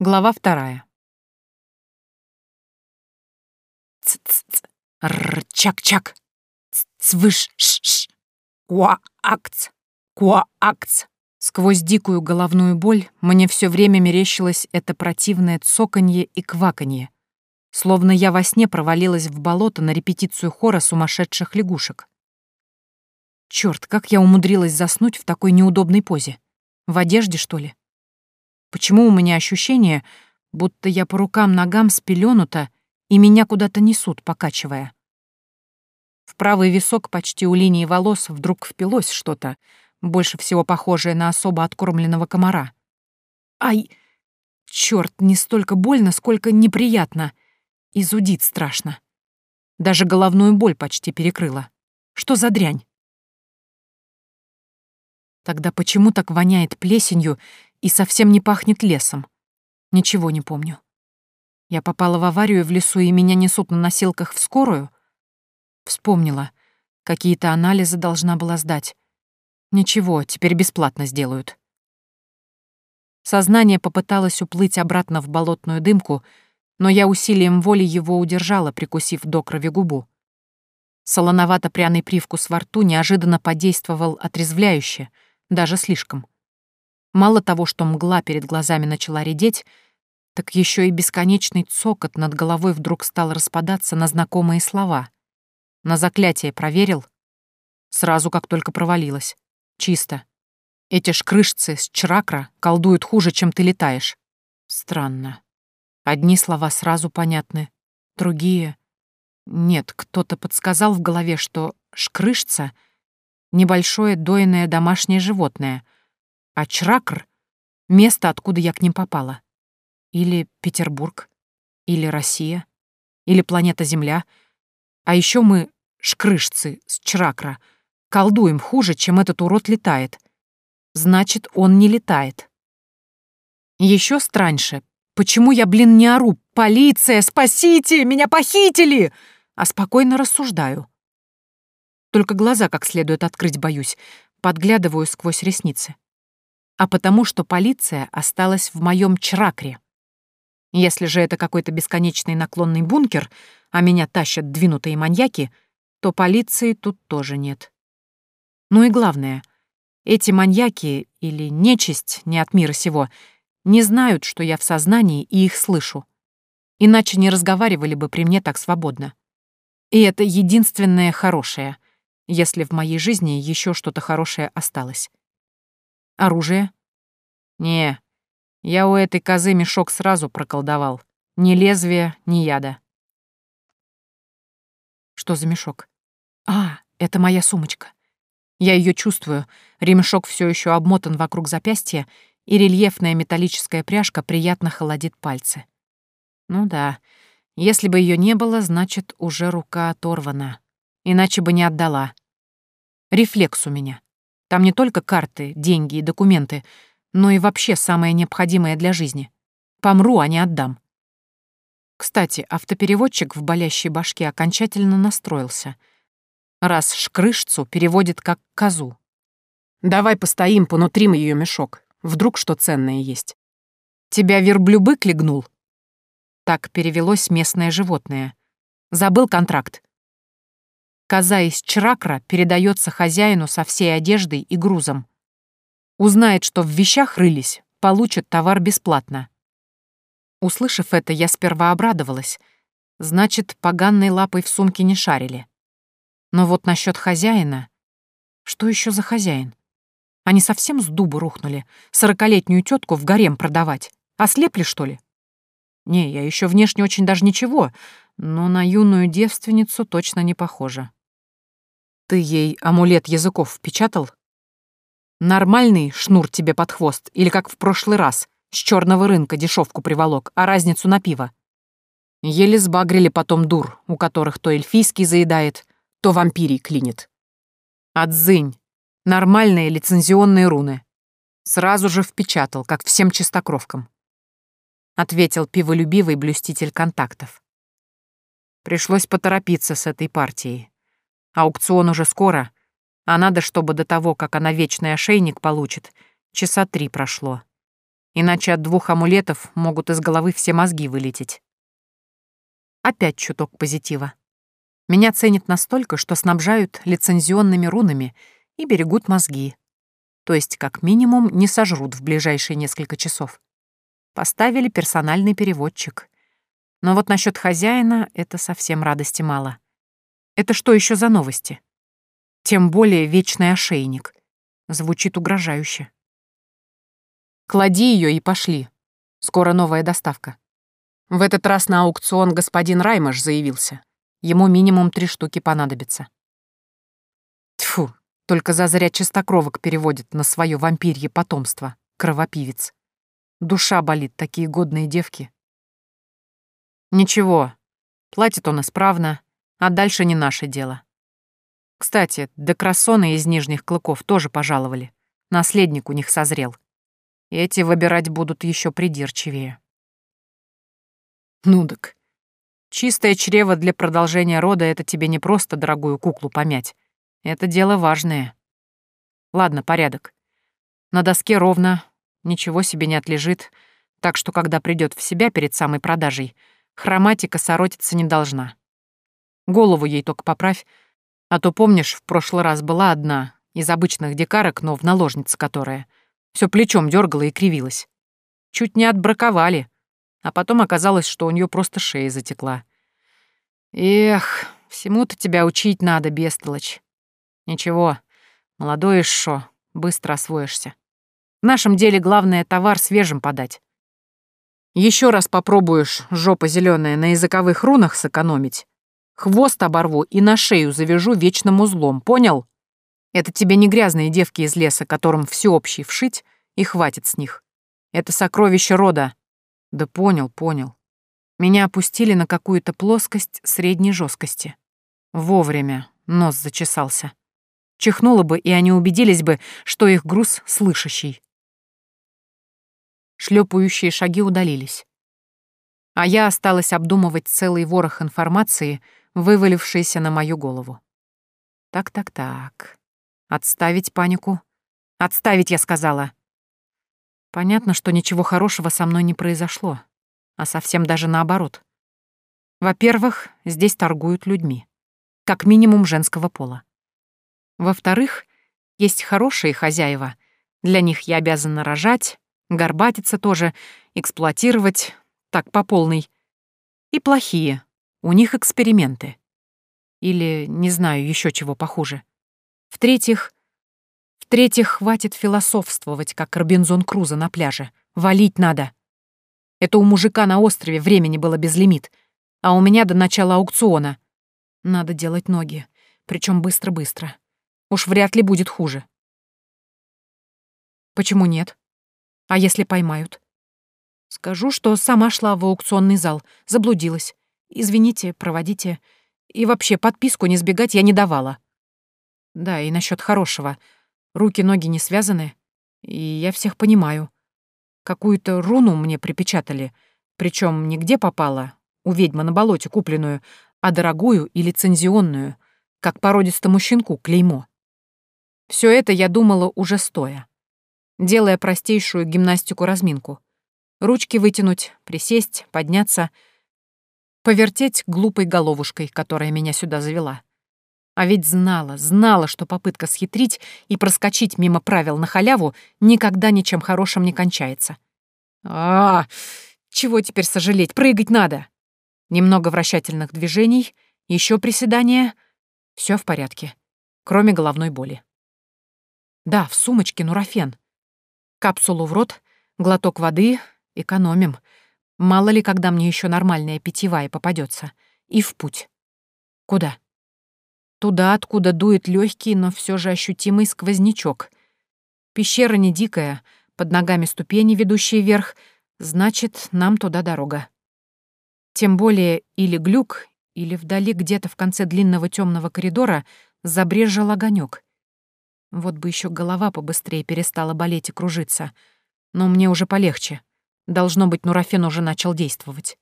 Глава вторая. Ц-ц-ц. Р-чак-чак. Цвыш. Ш-ш. Куа-акц. Куа-акц. Сквозь дикую головную боль мне все время мерещилось это противное цоканье и кваканье, словно я во сне провалилась в болото на репетицию хора сумасшедших лягушек. Черт, как я умудрилась заснуть в такой неудобной позе. В одежде, что ли? Почему у меня ощущение, будто я по рукам-ногам спеленута, и меня куда-то несут, покачивая? В правый висок почти у линии волос вдруг впилось что-то, больше всего похожее на особо откормленного комара. Ай! Чёрт, не столько больно, сколько неприятно. И зудит страшно. Даже головную боль почти перекрыла. Что за дрянь? Тогда почему так воняет плесенью и совсем не пахнет лесом. Ничего не помню. Я попала в аварию в лесу, и меня несут на носилках в скорую? Вспомнила. Какие-то анализы должна была сдать. Ничего, теперь бесплатно сделают. Сознание попыталось уплыть обратно в болотную дымку, но я усилием воли его удержала, прикусив до крови губу. Солоновато-пряный привкус во рту неожиданно подействовал отрезвляюще, даже слишком. Мало того, что мгла перед глазами начала редеть, так еще и бесконечный цокот над головой вдруг стал распадаться на знакомые слова. На заклятие проверил. Сразу, как только провалилось. Чисто. Эти шкрышцы с чракра колдуют хуже, чем ты летаешь. Странно. Одни слова сразу понятны, другие... Нет, кто-то подсказал в голове, что шкрышца — небольшое дойное домашнее животное — а Чракр — место, откуда я к ним попала. Или Петербург, или Россия, или планета Земля. А еще мы, шкрышцы с Чракра, колдуем хуже, чем этот урод летает. Значит, он не летает. Еще страньше, почему я, блин, не ору «Полиция, спасите! Меня похитили!» а спокойно рассуждаю. Только глаза как следует открыть боюсь, подглядываю сквозь ресницы а потому что полиция осталась в моем чракре. Если же это какой-то бесконечный наклонный бункер, а меня тащат двинутые маньяки, то полиции тут тоже нет. Ну и главное, эти маньяки или нечисть не от мира сего не знают, что я в сознании и их слышу. Иначе не разговаривали бы при мне так свободно. И это единственное хорошее, если в моей жизни еще что-то хорошее осталось. Оружие? Не, я у этой козы мешок сразу проколдовал. Ни лезвия, ни яда. Что за мешок? А, это моя сумочка. Я ее чувствую. Ремешок все еще обмотан вокруг запястья, и рельефная металлическая пряжка приятно холодит пальцы. Ну да, если бы ее не было, значит, уже рука оторвана. Иначе бы не отдала. Рефлекс у меня. Там не только карты, деньги и документы, но и вообще самое необходимое для жизни. Помру, а не отдам. Кстати, автопереводчик в болящей башке окончательно настроился. Раз шкрышцу переводит как козу. «Давай постоим, понутрим ее мешок. Вдруг что ценное есть». «Тебя верблюбык легнул?» Так перевелось местное животное. «Забыл контракт. Коза из Чракра передается хозяину со всей одеждой и грузом. Узнает, что в вещах рылись, получит товар бесплатно. Услышав это, я сперва обрадовалась. Значит, поганной лапой в сумке не шарили. Но вот насчет хозяина... Что еще за хозяин? Они совсем с дуба рухнули, сорокалетнюю тетку в гарем продавать. Ослепли, что ли? Не, я еще внешне очень даже ничего, но на юную девственницу точно не похожа. Ты ей амулет языков впечатал? Нормальный шнур тебе под хвост или как в прошлый раз, с черного рынка дешевку приволок, а разницу на пиво? Еле сбагрили потом дур, у которых то эльфийский заедает, то вампирий клинит. Отзынь. Нормальные лицензионные руны. Сразу же впечатал, как всем чистокровкам. Ответил пиволюбивый блюститель контактов. Пришлось поторопиться с этой партией. Аукцион уже скоро, а надо, чтобы до того, как она вечный ошейник получит, часа три прошло. Иначе от двух амулетов могут из головы все мозги вылететь. Опять чуток позитива. Меня ценят настолько, что снабжают лицензионными рунами и берегут мозги. То есть, как минимум, не сожрут в ближайшие несколько часов. Поставили персональный переводчик. Но вот насчет хозяина это совсем радости мало. Это что еще за новости? Тем более вечный ошейник. Звучит угрожающе. Клади ее и пошли. Скоро новая доставка. В этот раз на аукцион господин Раймаш заявился. Ему минимум три штуки понадобится. Тьфу, только зазря чистокровок переводит на свое вампирье потомство, кровопивец. Душа болит, такие годные девки. Ничего, платит он исправно, а дальше не наше дело. Кстати, декрасоны из нижних клыков тоже пожаловали. Наследник у них созрел. Эти выбирать будут еще придирчивее. Ну так. Чистое чрево для продолжения рода — это тебе не просто дорогую куклу помять. Это дело важное. Ладно, порядок. На доске ровно, ничего себе не отлежит, так что когда придет в себя перед самой продажей, хроматика соротиться не должна. Голову ей только поправь, а то, помнишь, в прошлый раз была одна из обычных дикарок, но в наложнице которая — все плечом дергала и кривилась. Чуть не отбраковали, а потом оказалось, что у нее просто шея затекла. Эх, всему-то тебя учить надо, бестолочь. Ничего, молодой шо, быстро освоишься. В нашем деле главное товар свежим подать. Еще раз попробуешь, жопа зеленая, на языковых рунах сэкономить. Хвост оборву и на шею завяжу вечным узлом, понял? Это тебе не грязные девки из леса, которым всеобщий вшить, и хватит с них. Это сокровище рода. Да понял, понял. Меня опустили на какую-то плоскость средней жесткости. Вовремя нос зачесался. Чихнуло бы, и они убедились бы, что их груз слышащий. Шлепающие шаги удалились. А я осталась обдумывать целый ворох информации, вывалившийся на мою голову. Так-так-так. Отставить панику. Отставить, я сказала. Понятно, что ничего хорошего со мной не произошло, а совсем даже наоборот. Во-первых, здесь торгуют людьми. Как минимум женского пола. Во-вторых, есть хорошие хозяева. Для них я обязана рожать, горбатиться тоже, эксплуатировать, так по полной. И плохие. У них эксперименты. Или, не знаю, еще чего похуже. В-третьих, в-третьих, хватит философствовать, как Робинзон Крузо на пляже. Валить надо. Это у мужика на острове времени было безлимит, а у меня до начала аукциона. Надо делать ноги, причем быстро-быстро. Уж вряд ли будет хуже. Почему нет? А если поймают? Скажу, что сама шла в аукционный зал, заблудилась. Извините, проводите. И вообще, подписку не сбегать я не давала. Да, и насчет хорошего. Руки-ноги не связаны, и я всех понимаю. Какую-то руну мне припечатали, причем нигде попала, у ведьмы на болоте купленную, а дорогую и лицензионную, как породистому щенку клеймо. Все это я думала уже стоя, делая простейшую гимнастику-разминку. Ручки вытянуть, присесть, подняться, повертеть глупой головушкой, которая меня сюда завела. А ведь знала, знала, что попытка схитрить и проскочить мимо правил на халяву никогда ничем хорошим не кончается. А, -а, -а чего теперь сожалеть, прыгать надо. Немного вращательных движений, еще приседания. Все в порядке, кроме головной боли. Да, в сумочке нурофен. Капсулу в рот, глоток воды, экономим. Мало ли, когда мне еще нормальная питьевая попадется. И в путь. Куда? Туда, откуда дует легкий, но все же ощутимый сквознячок. Пещера не дикая, под ногами ступени, ведущие вверх, значит, нам туда дорога. Тем более или глюк, или вдали где-то в конце длинного темного коридора забрежил огонек. Вот бы еще голова побыстрее перестала болеть и кружиться. Но мне уже полегче. Должно быть, нурофен уже начал действовать.